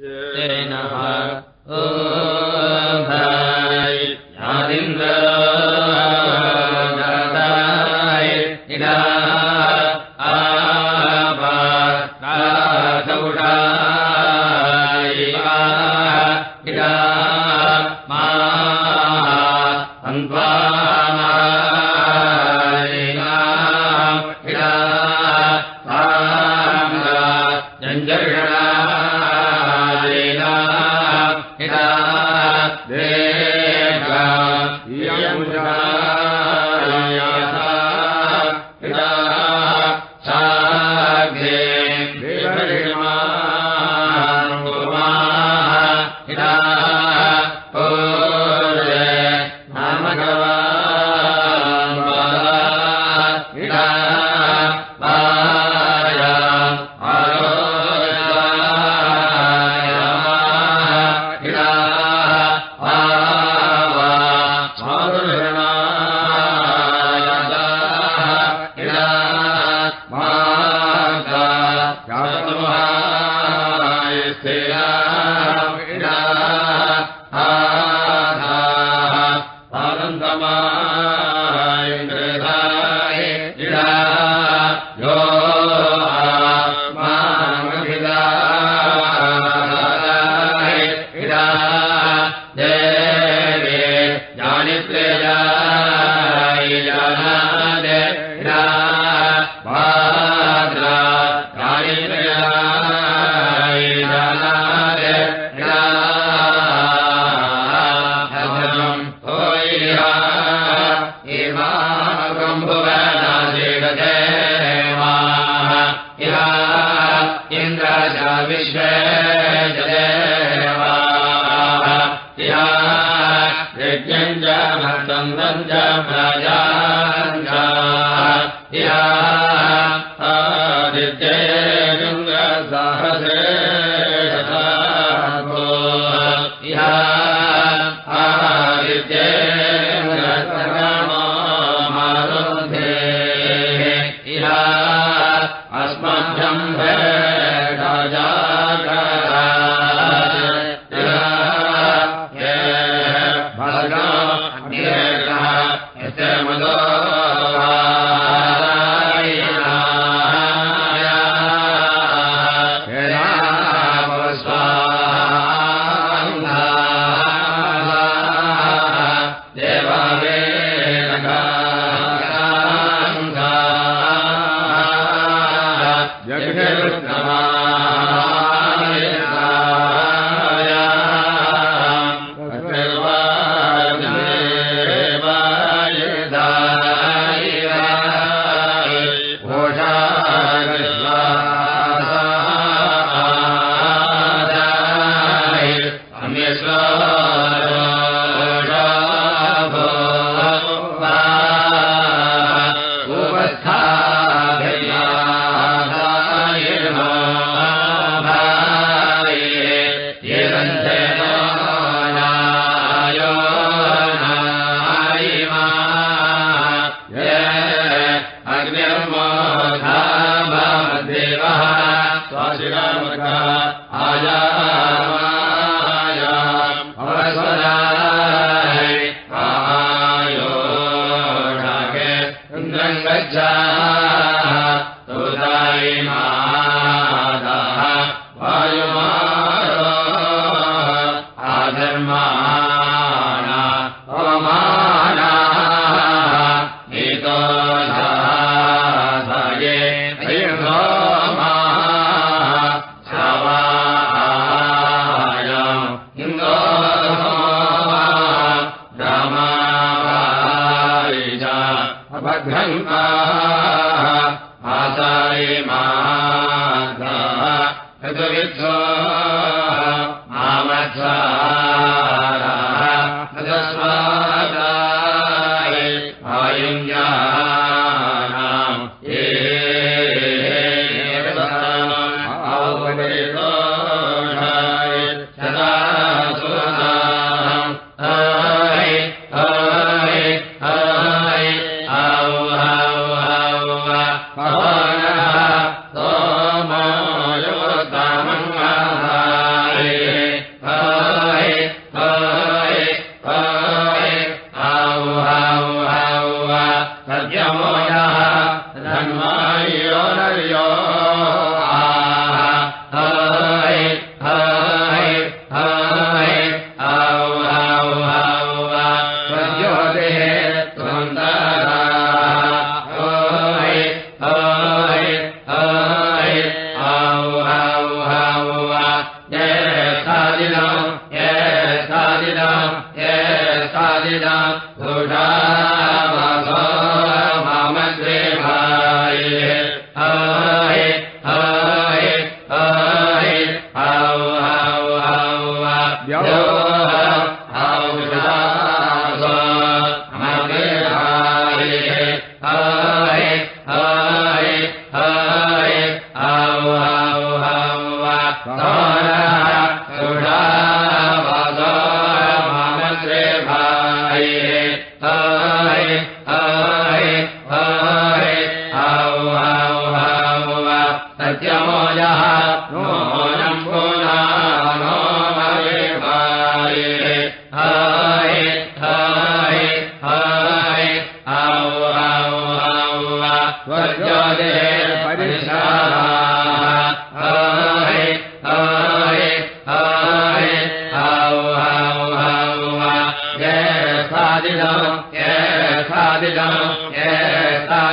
जयन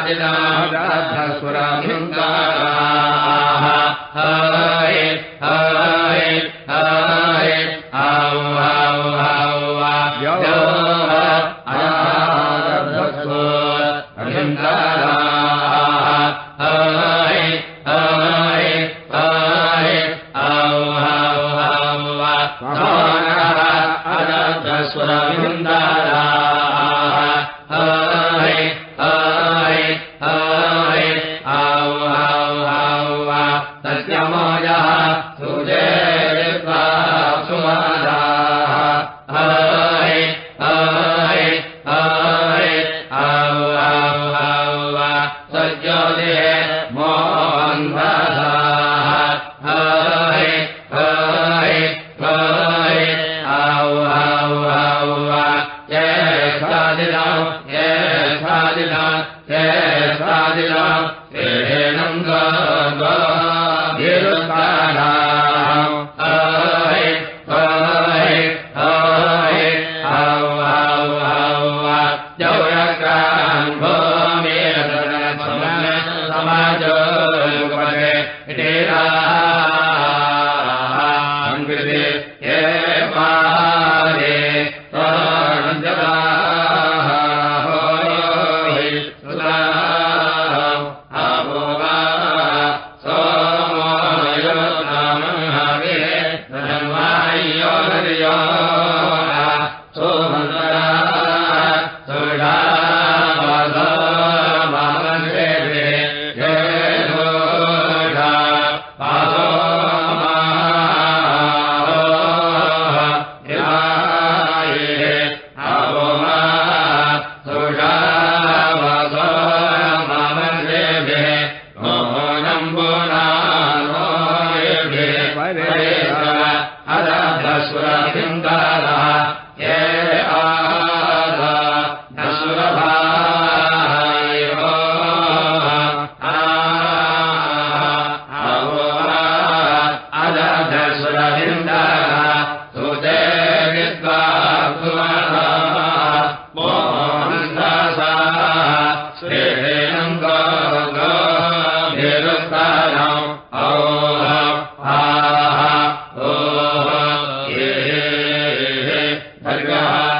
राध सुरा भर्गा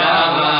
सा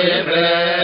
वे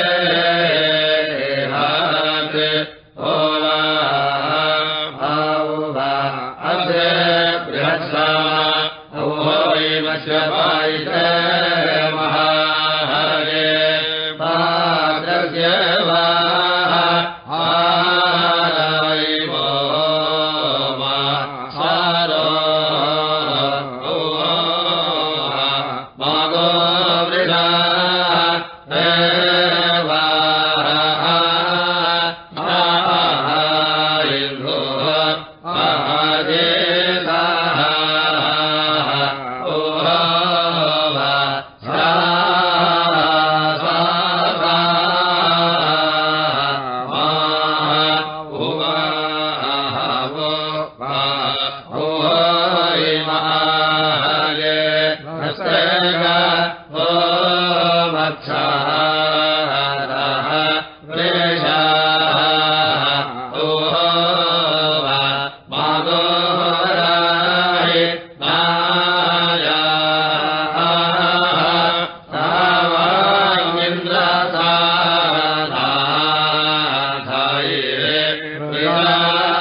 Amém.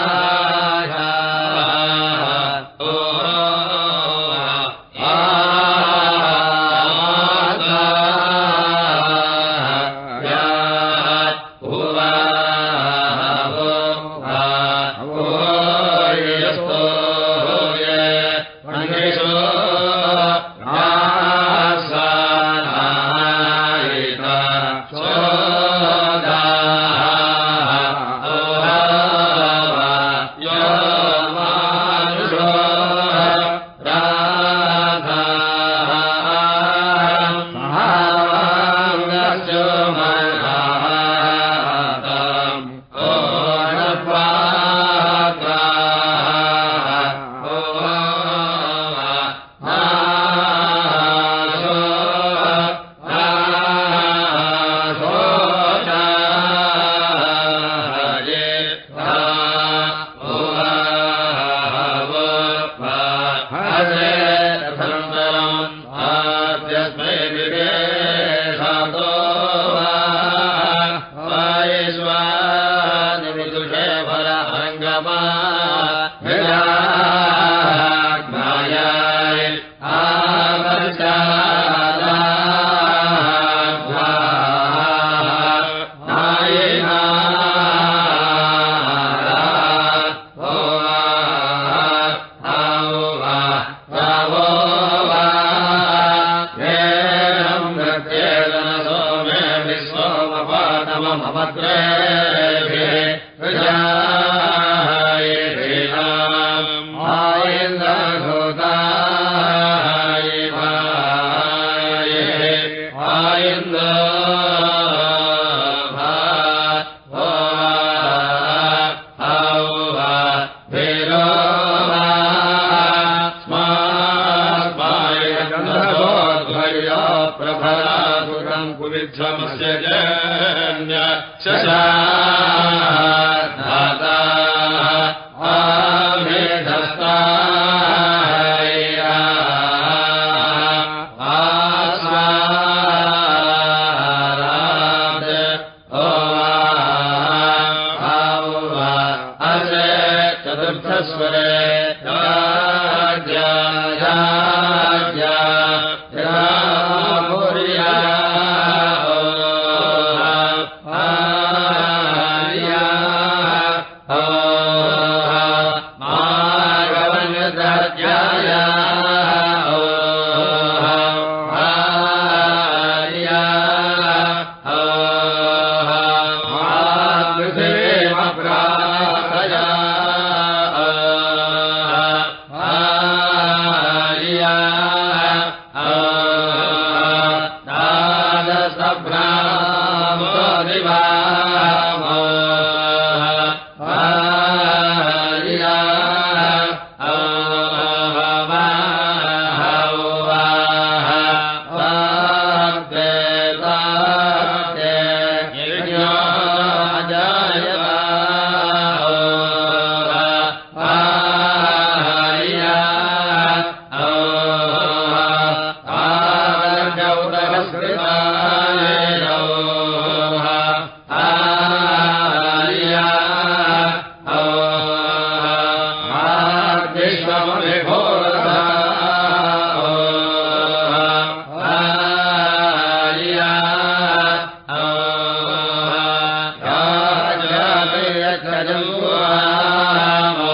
ఆ च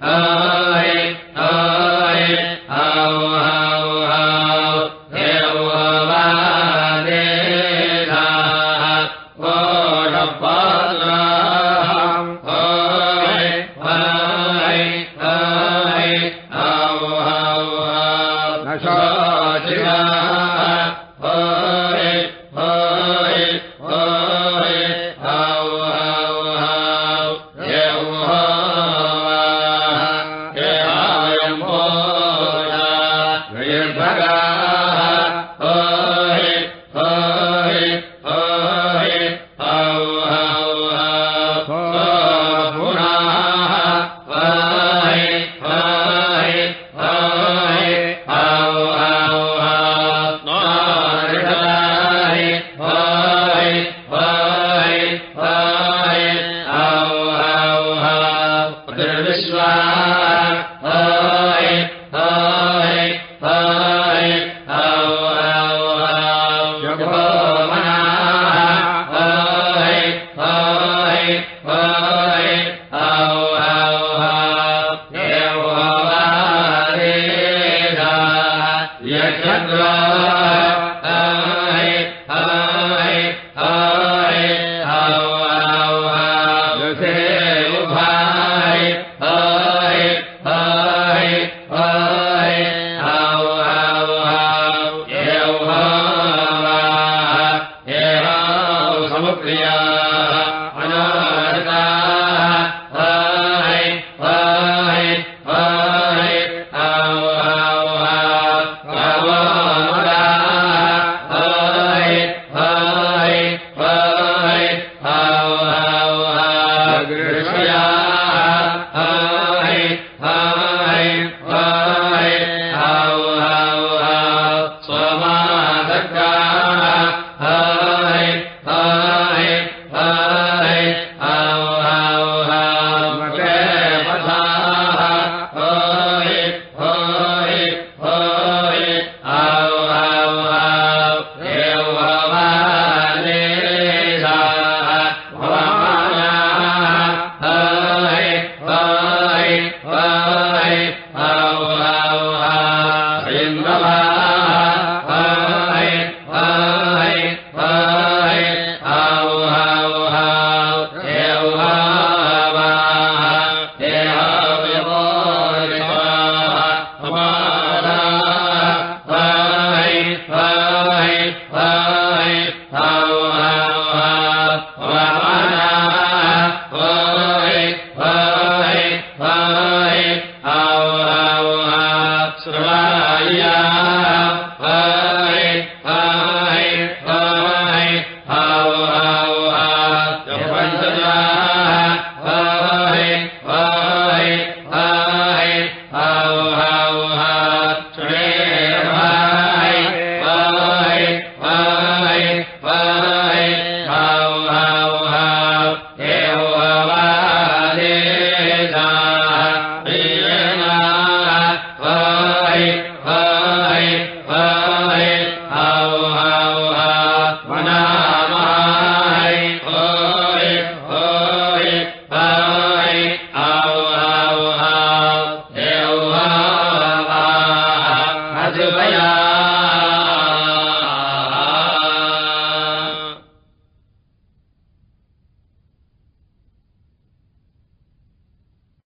Uh... य